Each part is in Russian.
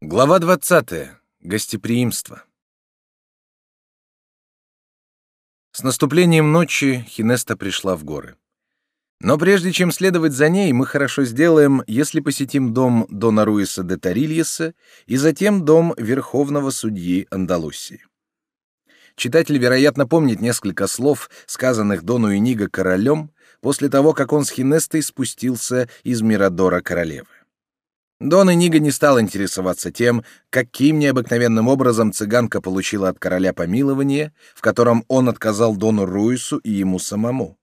Глава 20. Гостеприимство. С наступлением ночи Хинеста пришла в горы. Но прежде чем следовать за ней, мы хорошо сделаем, если посетим дом Дона Руиса де Тарильеса и затем дом Верховного судьи Андалусии. Читатель, вероятно, помнит несколько слов, сказанных Дону Иниго королем после того, как он с Хинестой спустился из Мирадора королевы. Дон Иниго не стал интересоваться тем, каким необыкновенным образом цыганка получила от короля помилование, в котором он отказал Дону Руису и ему самому.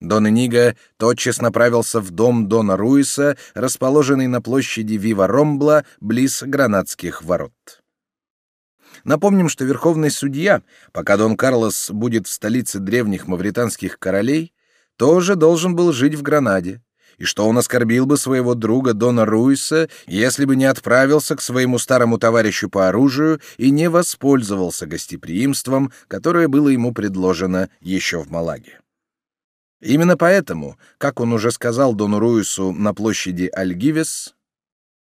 Дон Иниго тотчас направился в дом Дона Руиса, расположенный на площади Вива Ромбла, близ Гранадских ворот. Напомним, что верховный судья, пока Дон Карлос будет в столице древних мавританских королей, тоже должен был жить в Гранаде и что он оскорбил бы своего друга Дона Руиса, если бы не отправился к своему старому товарищу по оружию и не воспользовался гостеприимством, которое было ему предложено еще в Малаге. Именно поэтому, как он уже сказал Дону Руису на площади Альгивес,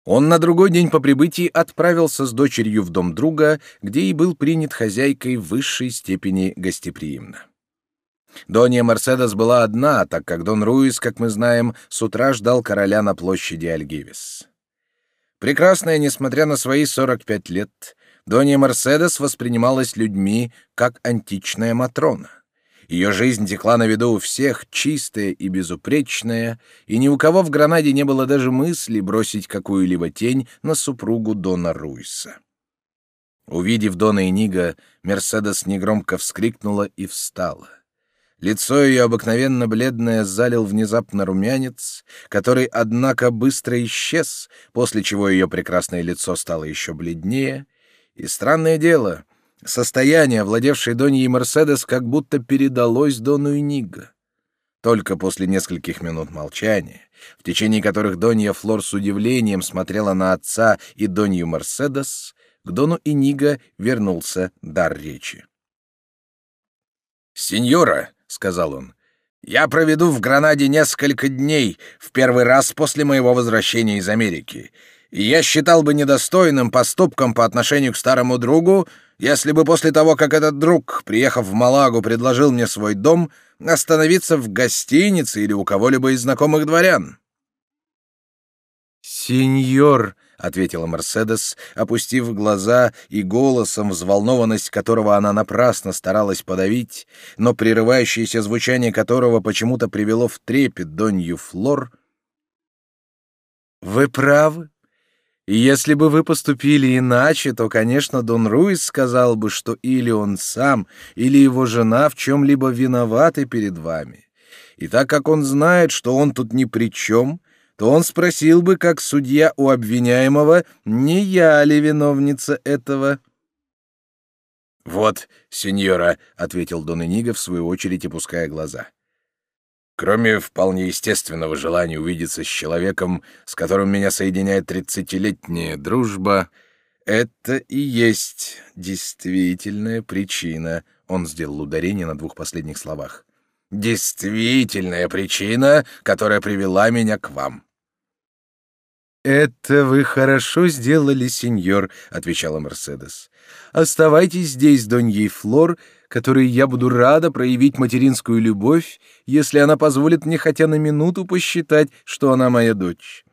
он на другой день по прибытии отправился с дочерью в дом друга, где и был принят хозяйкой высшей степени гостеприимно. Донья Мерседес была одна, так как Дон Руис, как мы знаем, с утра ждал короля на площади Альгивес. Прекрасная, несмотря на свои 45 лет, Донья Мерседес воспринималась людьми как античная Матрона. Ее жизнь текла на виду у всех, чистая и безупречная, и ни у кого в Гранаде не было даже мысли бросить какую-либо тень на супругу Дона Руиса. Увидев Дона Энига, Мерседес негромко вскрикнула и встала. Лицо ее обыкновенно бледное залил внезапно румянец, который, однако, быстро исчез, после чего ее прекрасное лицо стало еще бледнее. И странное дело, состояние, владевшее Доньей Мерседес, как будто передалось Дону Иниго. Только после нескольких минут молчания, в течение которых Донья Флор с удивлением смотрела на отца и Донью Мерседес, к Дону Иниго вернулся дар речи. «Сеньора», — сказал он. «Я проведу в Гранаде несколько дней, в первый раз после моего возвращения из Америки, и я считал бы недостойным поступком по отношению к старому другу, если бы после того, как этот друг, приехав в Малагу, предложил мне свой дом, остановиться в гостинице или у кого-либо из знакомых дворян». «Сеньор», — ответила Мерседес, опустив глаза и голосом, взволнованность которого она напрасно старалась подавить, но прерывающееся звучание которого почему-то привело в трепет Донью Флор. «Вы правы. И если бы вы поступили иначе, то, конечно, Дон Руис сказал бы, что или он сам, или его жена в чем-либо виноваты перед вами. И так как он знает, что он тут ни при чем, — то он спросил бы, как судья у обвиняемого, не я ли виновница этого. «Вот, сеньора», — ответил Дон Эниго, в свою очередь опуская глаза. «Кроме вполне естественного желания увидеться с человеком, с которым меня соединяет тридцатилетняя дружба, это и есть действительная причина», — он сделал ударение на двух последних словах. «Действительная причина, которая привела меня к вам». «Это вы хорошо сделали, сеньор», — отвечала Мерседес. «Оставайтесь здесь, Доньей Флор, которой я буду рада проявить материнскую любовь, если она позволит мне хотя на минуту посчитать, что она моя дочь.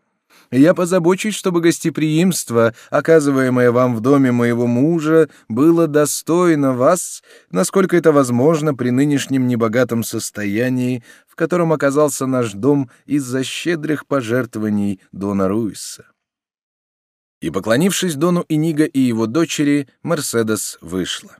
Я позабочусь, чтобы гостеприимство, оказываемое вам в доме моего мужа, было достойно вас, насколько это возможно при нынешнем небогатом состоянии, в котором оказался наш дом из-за щедрых пожертвований Дона Руиса». И, поклонившись Дону Иниго и его дочери, Мерседес вышла.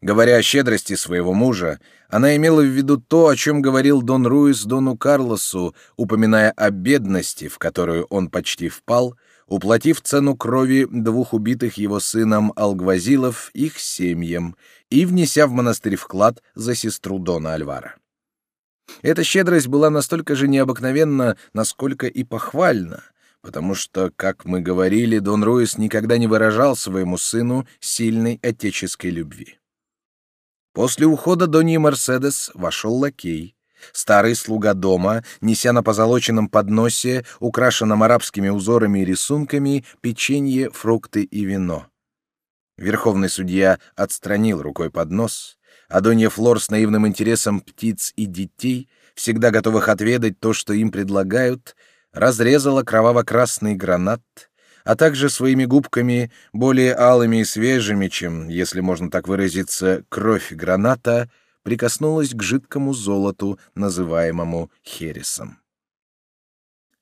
Говоря о щедрости своего мужа, она имела в виду то, о чем говорил Дон Руис Дону Карлосу, упоминая о бедности, в которую он почти впал, уплатив цену крови двух убитых его сыном Алгвазилов их семьям и внеся в монастырь вклад за сестру Дона Альвара. Эта щедрость была настолько же необыкновенна, насколько и похвальна, потому что, как мы говорили, Дон Руис никогда не выражал своему сыну сильной отеческой любви. После ухода Доньи Мерседес вошел лакей. Старый слуга дома, неся на позолоченном подносе, украшенном арабскими узорами и рисунками, печенье, фрукты и вино. Верховный судья отстранил рукой поднос, а Донья Флор с наивным интересом птиц и детей, всегда готовых отведать то, что им предлагают, разрезала кроваво-красный гранат, а также своими губками, более алыми и свежими, чем, если можно так выразиться, кровь граната, прикоснулась к жидкому золоту, называемому хересом.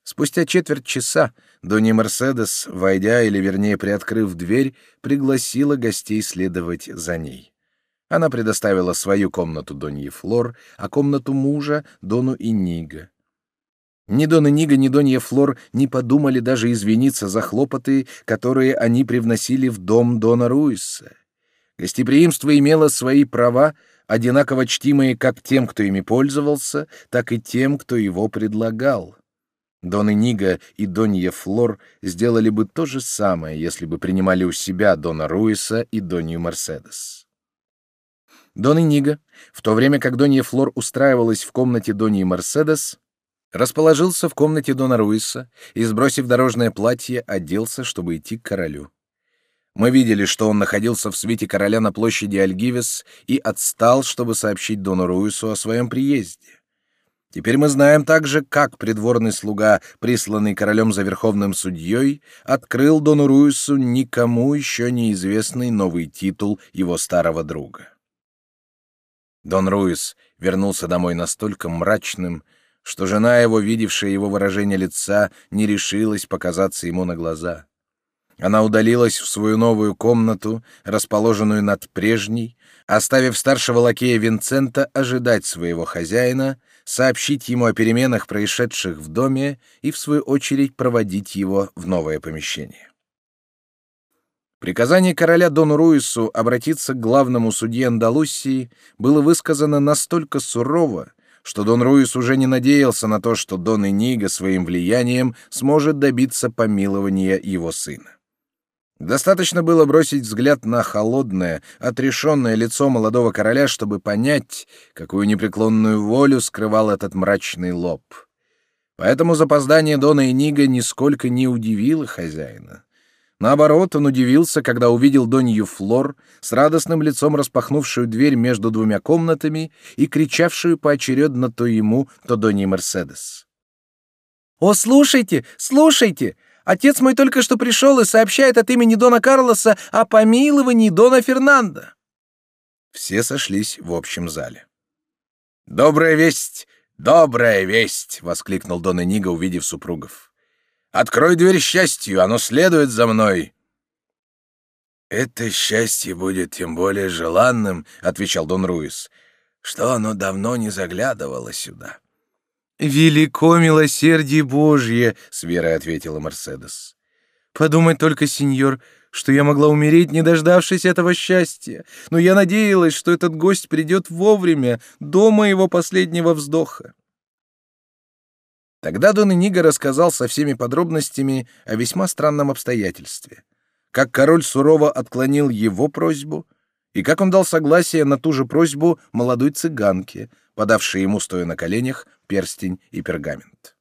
Спустя четверть часа Донни Мерседес, войдя или, вернее, приоткрыв дверь, пригласила гостей следовать за ней. Она предоставила свою комнату Донье Флор, а комнату мужа — Дону Иниго. Ни Дон Иниго, ни Донья Флор не подумали даже извиниться за хлопоты, которые они привносили в дом Дона Руиса. Гостеприимство имело свои права, одинаково чтимые как тем, кто ими пользовался, так и тем, кто его предлагал. Дон Иниго и Донья Флор сделали бы то же самое, если бы принимали у себя Дона Руиса и Донью Мерседес. Дон Иниго, в то время как Донья Флор устраивалась в комнате Доньи Мерседес, расположился в комнате Дона Руиса и, сбросив дорожное платье, оделся, чтобы идти к королю. Мы видели, что он находился в свете короля на площади Альгивес и отстал, чтобы сообщить Дону Руису о своем приезде. Теперь мы знаем также, как придворный слуга, присланный королем за верховным судьей, открыл Дону Руису никому еще неизвестный новый титул его старого друга. Дон Руис вернулся домой настолько мрачным, что жена его, видевшая его выражение лица, не решилась показаться ему на глаза. Она удалилась в свою новую комнату, расположенную над прежней, оставив старшего лакея Винцента ожидать своего хозяина, сообщить ему о переменах, происшедших в доме, и, в свою очередь, проводить его в новое помещение. Приказание короля Дону Руису обратиться к главному судье Андалусии было высказано настолько сурово, что Дон Руис уже не надеялся на то, что Дон Иниго своим влиянием сможет добиться помилования его сына. Достаточно было бросить взгляд на холодное, отрешенное лицо молодого короля, чтобы понять, какую непреклонную волю скрывал этот мрачный лоб. Поэтому запоздание Дона Энига нисколько не удивило хозяина. Наоборот, он удивился, когда увидел Донью Флор с радостным лицом распахнувшую дверь между двумя комнатами и кричавшую поочередно то ему, то Доньей Мерседес. «О, слушайте, слушайте! Отец мой только что пришел и сообщает от имени Дона Карлоса о помиловании Дона Фернанда». Все сошлись в общем зале. «Добрая весть! Добрая весть!» — воскликнул Дон Эниго, увидев супругов. «Открой дверь счастью, оно следует за мной!» «Это счастье будет тем более желанным», — отвечал Дон Руис, — «что оно давно не заглядывало сюда». «Велико милосердие Божье!» — с верой ответила Мерседес. «Подумай только, сеньор, что я могла умереть, не дождавшись этого счастья, но я надеялась, что этот гость придет вовремя, до моего последнего вздоха». Тогда Дон Иниго рассказал со всеми подробностями о весьма странном обстоятельстве. Как король сурово отклонил его просьбу, и как он дал согласие на ту же просьбу молодой цыганке, подавшей ему, стоя на коленях, перстень и пергамент.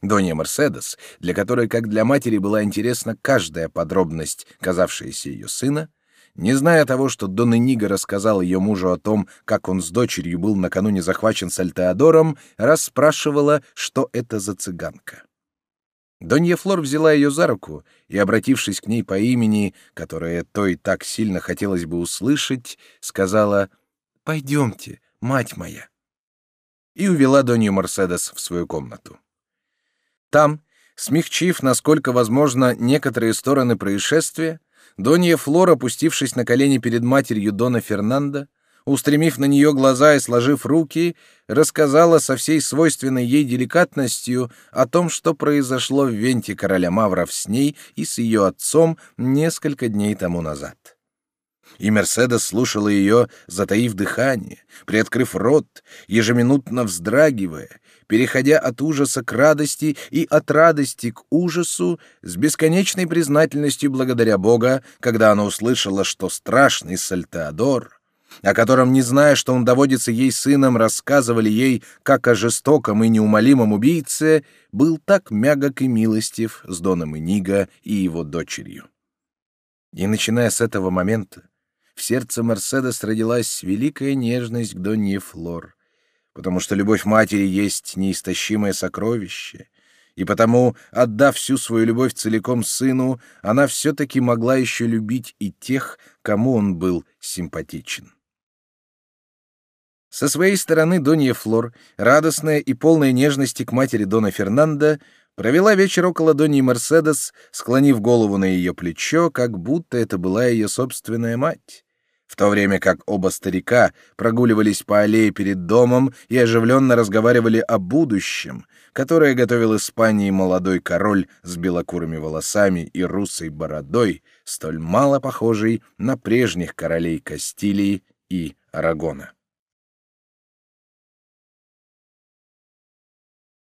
Донья Мерседес, для которой, как для матери, была интересна каждая подробность, казавшаяся ее сына, не зная того, что Дон Эниго рассказал ее мужу о том, как он с дочерью был накануне захвачен Сальтеодором, расспрашивала, что это за цыганка. Донья Флор взяла ее за руку и, обратившись к ней по имени, которое той так сильно хотелось бы услышать, сказала «Пойдемте, мать моя» и увела Донью Мерседес в свою комнату. Там, смягчив, насколько возможно, некоторые стороны происшествия, Донья Флора, опустившись на колени перед матерью Дона Фернандо, устремив на нее глаза и сложив руки, рассказала со всей свойственной ей деликатностью о том, что произошло в Венте короля Мавров с ней и с ее отцом несколько дней тому назад и Мерседес слушала ее, затаив дыхание, приоткрыв рот, ежеминутно вздрагивая, переходя от ужаса к радости и от радости к ужасу с бесконечной признательностью благодаря Бога, когда она услышала, что страшный Сальтеодор, о котором, не зная, что он доводится ей сыном, рассказывали ей, как о жестоком и неумолимом убийце, был так мягок и милостив с Доном Иниго и его дочерью. И начиная с этого момента, в сердце Мерседес родилась великая нежность к Донье Флор, потому что любовь матери есть неистощимое сокровище, и потому, отдав всю свою любовь целиком сыну, она все-таки могла еще любить и тех, кому он был симпатичен. Со своей стороны Донья Флор, радостная и полная нежности к матери Дона Фернандо, провела вечер около Доньи Мерседес, склонив голову на ее плечо, как будто это была ее собственная мать в то время как оба старика прогуливались по аллее перед домом и оживленно разговаривали о будущем, которое готовил Испании молодой король с белокурыми волосами и русой бородой, столь мало похожий на прежних королей Кастилии и Арагона.